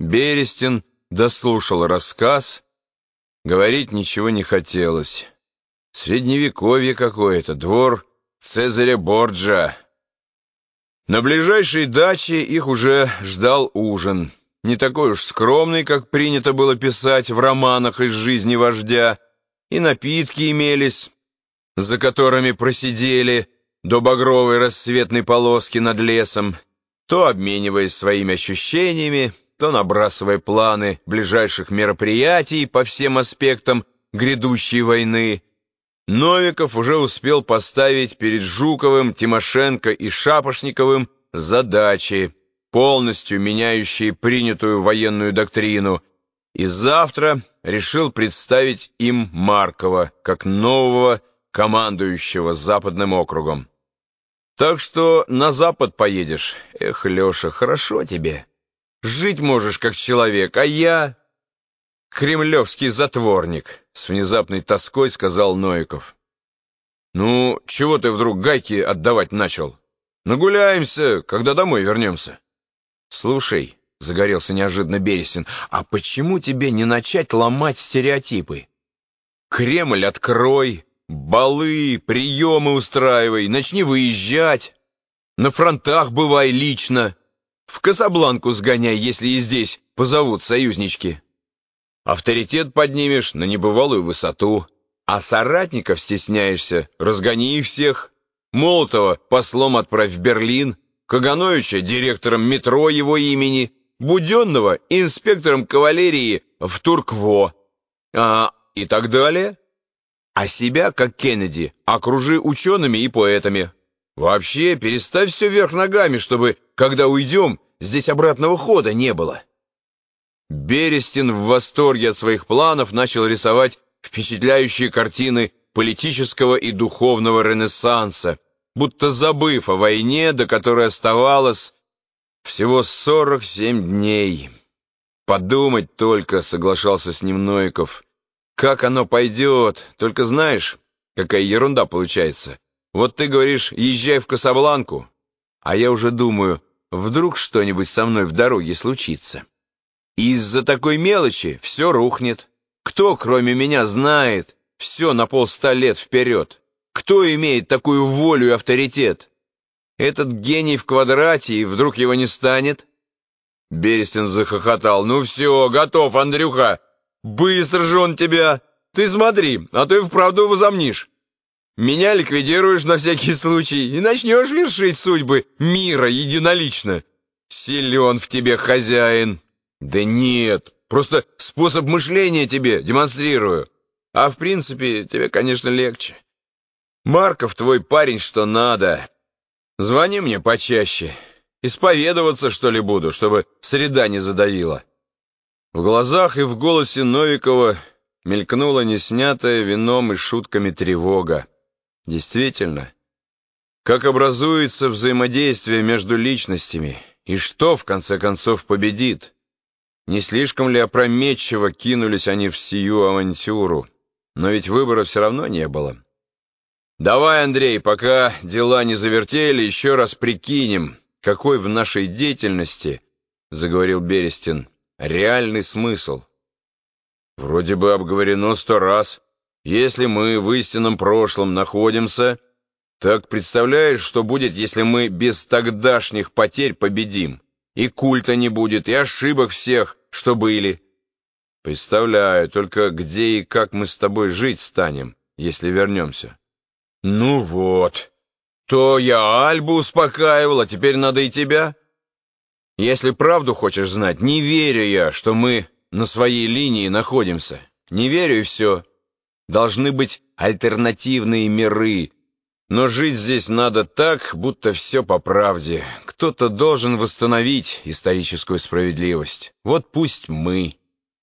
Берестин дослушал рассказ. Говорить ничего не хотелось. Средневековье какое-то, двор Цезаря Борджа. На ближайшей даче их уже ждал ужин. Не такой уж скромный, как принято было писать в романах из жизни вождя. И напитки имелись, за которыми просидели до багровой рассветной полоски над лесом, то обмениваясь своими ощущениями, то набрасывая планы ближайших мероприятий по всем аспектам грядущей войны, Новиков уже успел поставить перед Жуковым, Тимошенко и Шапошниковым задачи, полностью меняющие принятую военную доктрину, и завтра решил представить им Маркова как нового командующего Западным округом. «Так что на Запад поедешь. Эх, Леша, хорошо тебе». Жить можешь как человек, а я... Кремлевский затворник, с внезапной тоской сказал Новиков. Ну, чего ты вдруг гайки отдавать начал? Нагуляемся, когда домой вернемся. Слушай, загорелся неожиданно Бересин, а почему тебе не начать ломать стереотипы? Кремль открой, балы, приемы устраивай, начни выезжать. На фронтах бывай лично. В Касабланку сгоняй, если и здесь позовут союзнички. Авторитет поднимешь на небывалую высоту, а соратников стесняешься, разгони их всех. Молотова послом отправь в Берлин, Кагановича директором метро его имени, Буденного инспектором кавалерии в Туркво, а и так далее. А себя, как Кеннеди, окружи учеными и поэтами. Вообще, переставь все вверх ногами, чтобы, когда уйдем, здесь обратного хода не было. Берестин в восторге от своих планов начал рисовать впечатляющие картины политического и духовного ренессанса, будто забыв о войне, до которой оставалось всего 47 дней. Подумать только, соглашался с ним Нойков. Как оно пойдет, только знаешь, какая ерунда получается. Вот ты говоришь, езжай в Касабланку, а я уже думаю, вдруг что-нибудь со мной в дороге случится. Из-за такой мелочи все рухнет. Кто, кроме меня, знает все на полста лет вперед? Кто имеет такую волю и авторитет? Этот гений в квадрате, и вдруг его не станет? Берестин захохотал. «Ну все, готов, Андрюха! Быстро же он тебя! Ты смотри, а то и вправду возомнишь!» Меня ликвидируешь на всякий случай и начнешь вершить судьбы мира единолично. Силен в тебе хозяин. Да нет, просто способ мышления тебе демонстрирую. А в принципе, тебе, конечно, легче. Марков твой парень, что надо. Звони мне почаще. Исповедоваться, что ли, буду, чтобы среда не задавила. В глазах и в голосе Новикова мелькнула неснятая вином и шутками тревога. Действительно, как образуется взаимодействие между личностями, и что, в конце концов, победит? Не слишком ли опрометчиво кинулись они в сию авантюру? Но ведь выбора все равно не было. «Давай, Андрей, пока дела не завертели, еще раз прикинем, какой в нашей деятельности, — заговорил Берестин, — реальный смысл. Вроде бы обговорено сто раз». Если мы в истинном прошлом находимся, так представляешь, что будет, если мы без тогдашних потерь победим? И культа не будет, и ошибок всех, что были. Представляю, только где и как мы с тобой жить станем, если вернемся. Ну вот, то я Альбу успокаивал, а теперь надо и тебя. Если правду хочешь знать, не верю я, что мы на своей линии находимся. Не верю и все. Должны быть альтернативные миры. Но жить здесь надо так, будто все по правде. Кто-то должен восстановить историческую справедливость. Вот пусть мы...